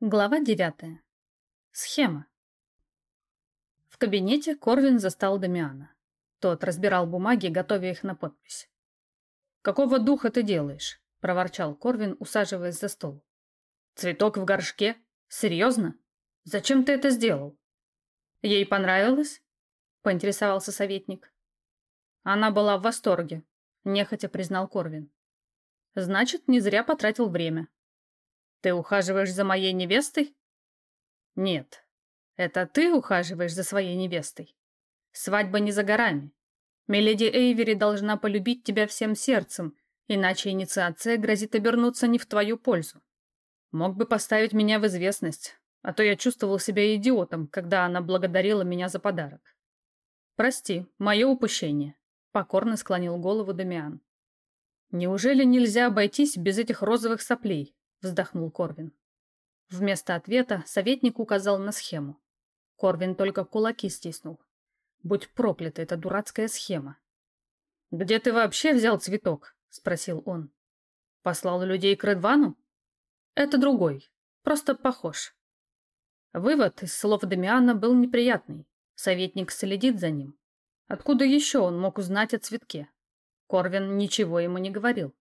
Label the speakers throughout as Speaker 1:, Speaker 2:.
Speaker 1: Глава 9. Схема. В кабинете Корвин застал Дамиана. Тот разбирал бумаги, готовя их на подпись. «Какого духа ты делаешь?» – проворчал Корвин, усаживаясь за стол. «Цветок в горшке? Серьезно? Зачем ты это сделал?» «Ей понравилось?» – поинтересовался советник. Она была в восторге, нехотя признал Корвин. «Значит, не зря потратил время». Ты ухаживаешь за моей невестой? Нет. Это ты ухаживаешь за своей невестой. Свадьба не за горами. Миледи Эйвери должна полюбить тебя всем сердцем, иначе инициация грозит обернуться не в твою пользу. Мог бы поставить меня в известность, а то я чувствовал себя идиотом, когда она благодарила меня за подарок. Прости, мое упущение. Покорно склонил голову Дамиан. Неужели нельзя обойтись без этих розовых соплей? Вздохнул Корвин. Вместо ответа советник указал на схему. Корвин только кулаки стиснул. Будь проклята эта дурацкая схема. «Где ты вообще взял цветок?» – спросил он. «Послал людей к Редвану?» «Это другой. Просто похож». Вывод из слов Дамиана был неприятный. Советник следит за ним. Откуда еще он мог узнать о цветке? Корвин ничего ему не говорил.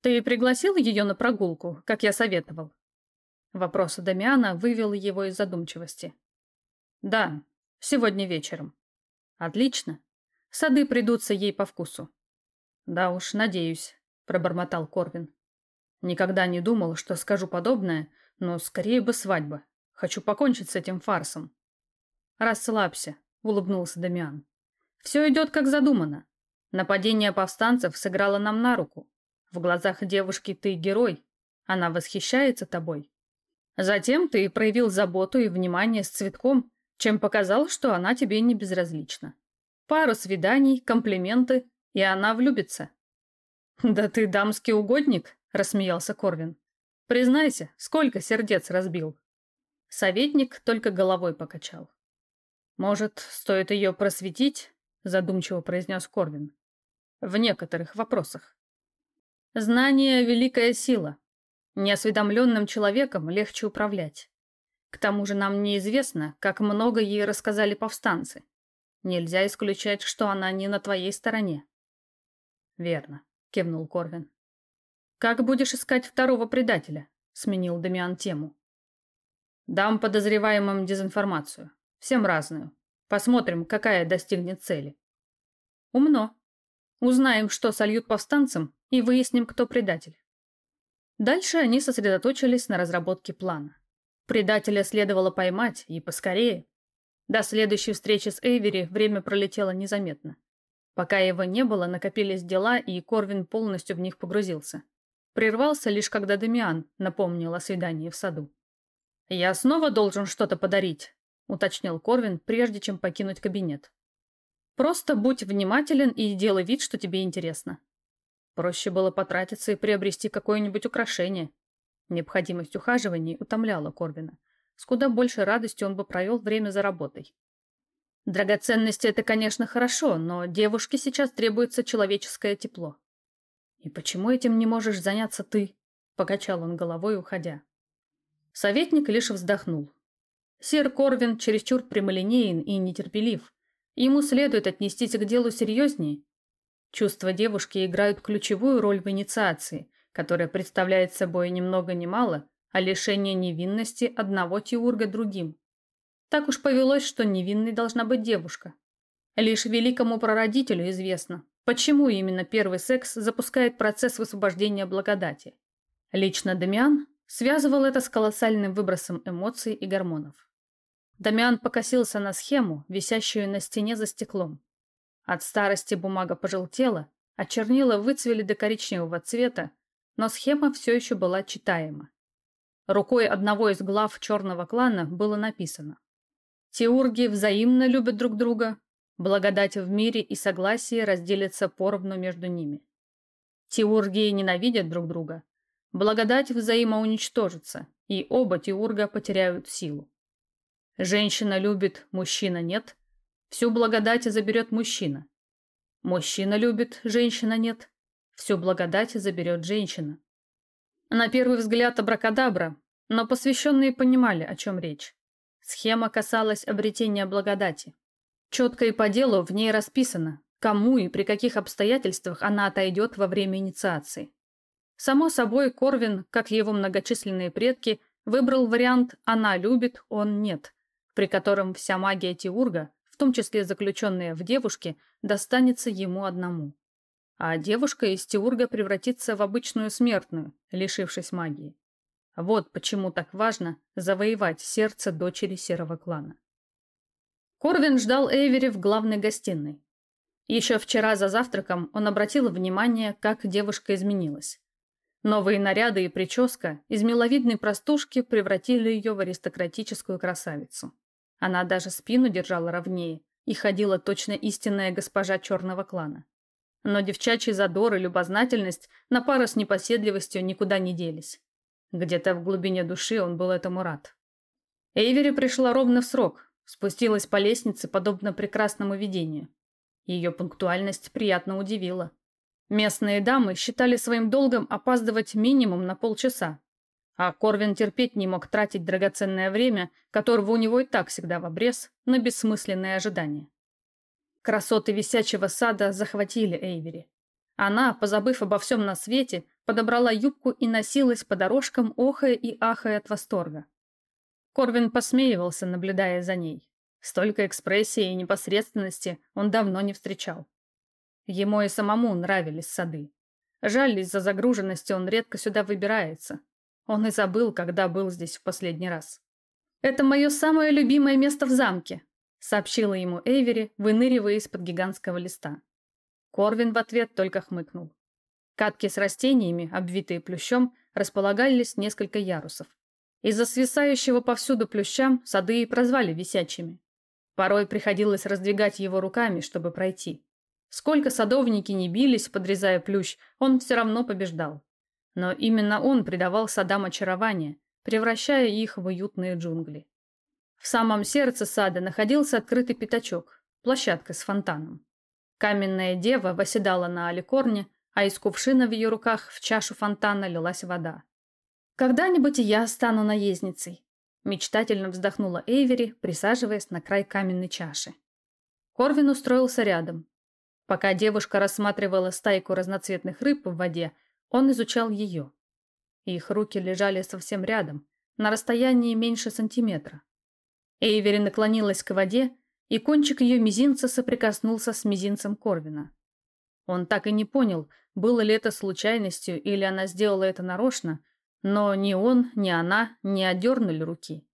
Speaker 1: «Ты пригласил ее на прогулку, как я советовал?» Вопрос Дамиана вывел его из задумчивости. «Да, сегодня вечером». «Отлично. Сады придутся ей по вкусу». «Да уж, надеюсь», — пробормотал Корвин. «Никогда не думал, что скажу подобное, но скорее бы свадьба. Хочу покончить с этим фарсом». «Расслабься», — улыбнулся Дамиан. «Все идет как задумано. Нападение повстанцев сыграло нам на руку. В глазах девушки ты герой. Она восхищается тобой. Затем ты проявил заботу и внимание с цветком, чем показал, что она тебе не безразлична. Пару свиданий, комплименты, и она влюбится. «Да ты дамский угодник», — рассмеялся Корвин. «Признайся, сколько сердец разбил?» Советник только головой покачал. «Может, стоит ее просветить?» — задумчиво произнес Корвин. «В некоторых вопросах». Знание – великая сила. Неосведомленным человеком легче управлять. К тому же нам неизвестно, как много ей рассказали повстанцы. Нельзя исключать, что она не на твоей стороне. Верно, кивнул Корвин. Как будешь искать второго предателя? Сменил Дамиан тему. Дам подозреваемым дезинформацию. Всем разную. Посмотрим, какая достигнет цели. Умно. Узнаем, что сольют повстанцам, и выясним, кто предатель. Дальше они сосредоточились на разработке плана. Предателя следовало поймать, и поскорее. До следующей встречи с Эйвери время пролетело незаметно. Пока его не было, накопились дела, и Корвин полностью в них погрузился. Прервался лишь когда Дамиан напомнил о свидании в саду. «Я снова должен что-то подарить», — уточнил Корвин, прежде чем покинуть кабинет. «Просто будь внимателен и делай вид, что тебе интересно. Проще было потратиться и приобрести какое-нибудь украшение. Необходимость ухаживаний утомляла Корвина. С куда большей радостью он бы провел время за работой. Драгоценности – это, конечно, хорошо, но девушке сейчас требуется человеческое тепло. «И почему этим не можешь заняться ты?» – покачал он головой, уходя. Советник лишь вздохнул. Сир Корвин чересчур прямолинеен и нетерпелив. Ему следует отнестись к делу серьезнее Чувства девушки играют ключевую роль в инициации, которая представляет собой ни много ни мало, а лишение невинности одного теурга другим. Так уж повелось, что невинной должна быть девушка. Лишь великому прародителю известно, почему именно первый секс запускает процесс высвобождения благодати. Лично Дамиан связывал это с колоссальным выбросом эмоций и гормонов. Дамиан покосился на схему, висящую на стене за стеклом. От старости бумага пожелтела, а чернила выцвели до коричневого цвета, но схема все еще была читаема. Рукой одного из глав черного клана было написано «Теурги взаимно любят друг друга, благодать в мире и согласие разделятся поровну между ними. Теурги ненавидят друг друга, благодать взаимоуничтожится, и оба теурга потеряют силу. Женщина любит, мужчина нет, Всю благодать заберет мужчина. Мужчина любит, женщина нет. Всю благодать заберет женщина. На первый взгляд абракадабра, Но посвященные понимали, о чем речь. Схема касалась обретения благодати. Четко и по делу в ней расписано, кому и при каких обстоятельствах она отойдет во время инициации. Само собой, Корвин, как его многочисленные предки, выбрал вариант «она любит, он нет», при котором вся магия Тиурга, в том числе заключенная в девушке, достанется ему одному. А девушка из Тиурга превратится в обычную смертную, лишившись магии. Вот почему так важно завоевать сердце дочери серого клана. Корвин ждал Эйвери в главной гостиной. Еще вчера за завтраком он обратил внимание, как девушка изменилась. Новые наряды и прическа из миловидной простушки превратили ее в аристократическую красавицу. Она даже спину держала ровнее и ходила точно истинная госпожа черного клана. Но девчачий задор и любознательность на пару с непоседливостью никуда не делись. Где-то в глубине души он был этому рад. Эйвери пришла ровно в срок, спустилась по лестнице, подобно прекрасному видению. Ее пунктуальность приятно удивила. Местные дамы считали своим долгом опаздывать минимум на полчаса. А Корвин терпеть не мог тратить драгоценное время, которого у него и так всегда в обрез, на бессмысленное ожидание. Красоты висячего сада захватили Эйвери. Она, позабыв обо всем на свете, подобрала юбку и носилась по дорожкам, охая и ахая от восторга. Корвин посмеивался, наблюдая за ней. Столько экспрессии и непосредственности он давно не встречал. Ему и самому нравились сады. Жаль, из-за загруженности он редко сюда выбирается. Он и забыл, когда был здесь в последний раз. «Это мое самое любимое место в замке», сообщила ему Эйвери, выныривая из-под гигантского листа. Корвин в ответ только хмыкнул. Катки с растениями, обвитые плющом, располагались несколько ярусов. Из-за свисающего повсюду плюща сады и прозвали висячими. Порой приходилось раздвигать его руками, чтобы пройти. Сколько садовники не бились, подрезая плющ, он все равно побеждал. Но именно он придавал садам очарование, превращая их в уютные джунгли. В самом сердце сада находился открытый пятачок, площадка с фонтаном. Каменная дева восседала на аликорне, а из кувшина в ее руках в чашу фонтана лилась вода. «Когда-нибудь я стану наездницей», – мечтательно вздохнула Эйвери, присаживаясь на край каменной чаши. Корвин устроился рядом. Пока девушка рассматривала стайку разноцветных рыб в воде, он изучал ее. Их руки лежали совсем рядом, на расстоянии меньше сантиметра. Эйвери наклонилась к воде, и кончик ее мизинца соприкоснулся с мизинцем Корвина. Он так и не понял, было ли это случайностью или она сделала это нарочно, но ни он, ни она не одернули руки.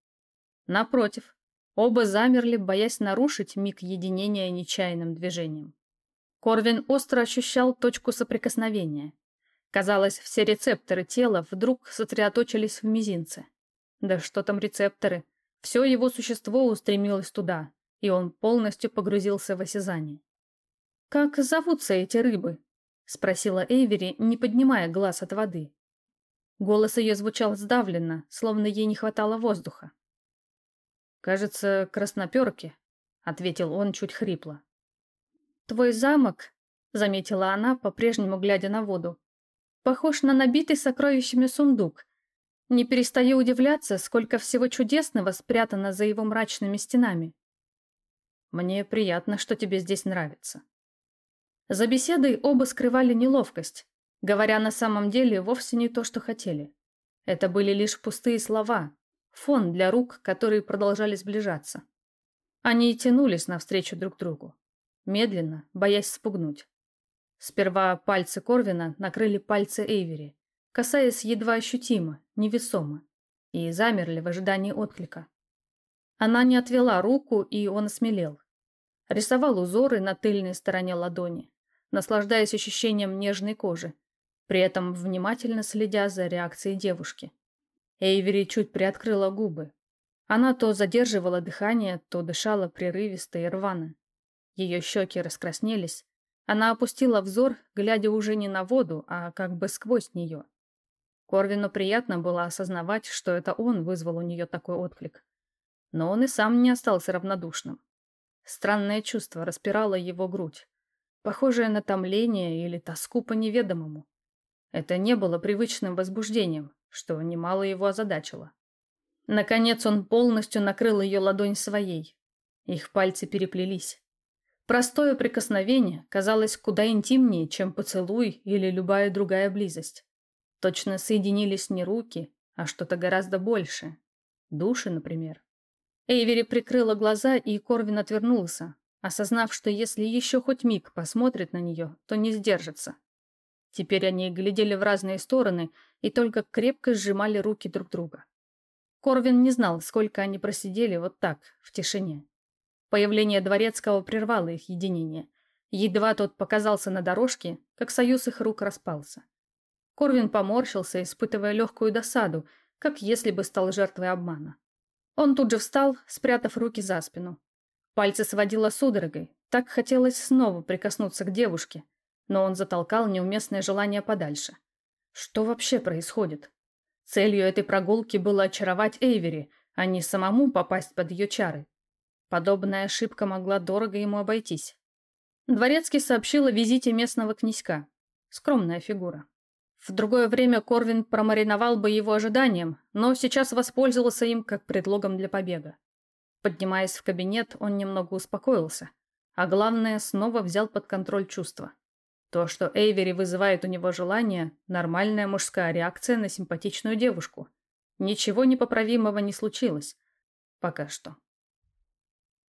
Speaker 1: Напротив, оба замерли, боясь нарушить миг единения нечаянным движением. Корвин остро ощущал точку соприкосновения. Казалось, все рецепторы тела вдруг сосредоточились в мизинце. Да что там рецепторы? Все его существо устремилось туда, и он полностью погрузился в осязание. «Как зовутся эти рыбы?» — спросила Эйвери, не поднимая глаз от воды. Голос ее звучал сдавленно, словно ей не хватало воздуха. «Кажется, красноперки», — ответил он чуть хрипло. «Твой замок», — заметила она, по-прежнему глядя на воду, «похож на набитый сокровищами сундук. Не перестаю удивляться, сколько всего чудесного спрятано за его мрачными стенами». Мне приятно, что тебе здесь нравится. За беседой оба скрывали неловкость, говоря на самом деле вовсе не то, что хотели. Это были лишь пустые слова, фон для рук, которые продолжали сближаться. Они и тянулись навстречу друг другу, медленно, боясь спугнуть. Сперва пальцы Корвина накрыли пальцы Эйвери, касаясь едва ощутимо, невесомо, и замерли в ожидании отклика. Она не отвела руку, и он осмелел. Рисовал узоры на тыльной стороне ладони, наслаждаясь ощущением нежной кожи, при этом внимательно следя за реакцией девушки. Эйвери чуть приоткрыла губы. Она то задерживала дыхание, то дышала прерывисто и рвано. Ее щеки раскраснелись. Она опустила взор, глядя уже не на воду, а как бы сквозь нее. Корвину приятно было осознавать, что это он вызвал у нее такой отклик. Но он и сам не остался равнодушным. Странное чувство распирало его грудь, похожее на томление или тоску по неведомому. Это не было привычным возбуждением, что немало его озадачило. Наконец он полностью накрыл ее ладонь своей. Их пальцы переплелись. Простое прикосновение казалось куда интимнее, чем поцелуй или любая другая близость. Точно соединились не руки, а что-то гораздо большее. Души, например. Эйвери прикрыла глаза, и Корвин отвернулся, осознав, что если еще хоть миг посмотрит на нее, то не сдержится. Теперь они глядели в разные стороны и только крепко сжимали руки друг друга. Корвин не знал, сколько они просидели вот так, в тишине. Появление Дворецкого прервало их единение. Едва тот показался на дорожке, как союз их рук распался. Корвин поморщился, испытывая легкую досаду, как если бы стал жертвой обмана. Он тут же встал, спрятав руки за спину. Пальцы сводило судорогой, так хотелось снова прикоснуться к девушке, но он затолкал неуместное желание подальше. Что вообще происходит? Целью этой прогулки было очаровать Эйвери, а не самому попасть под ее чары. Подобная ошибка могла дорого ему обойтись. Дворецкий сообщил о визите местного князька. Скромная фигура. В другое время Корвин промариновал бы его ожиданием, но сейчас воспользовался им как предлогом для побега. Поднимаясь в кабинет, он немного успокоился, а главное, снова взял под контроль чувства. То, что Эйвери вызывает у него желание – нормальная мужская реакция на симпатичную девушку. Ничего непоправимого не случилось. Пока что.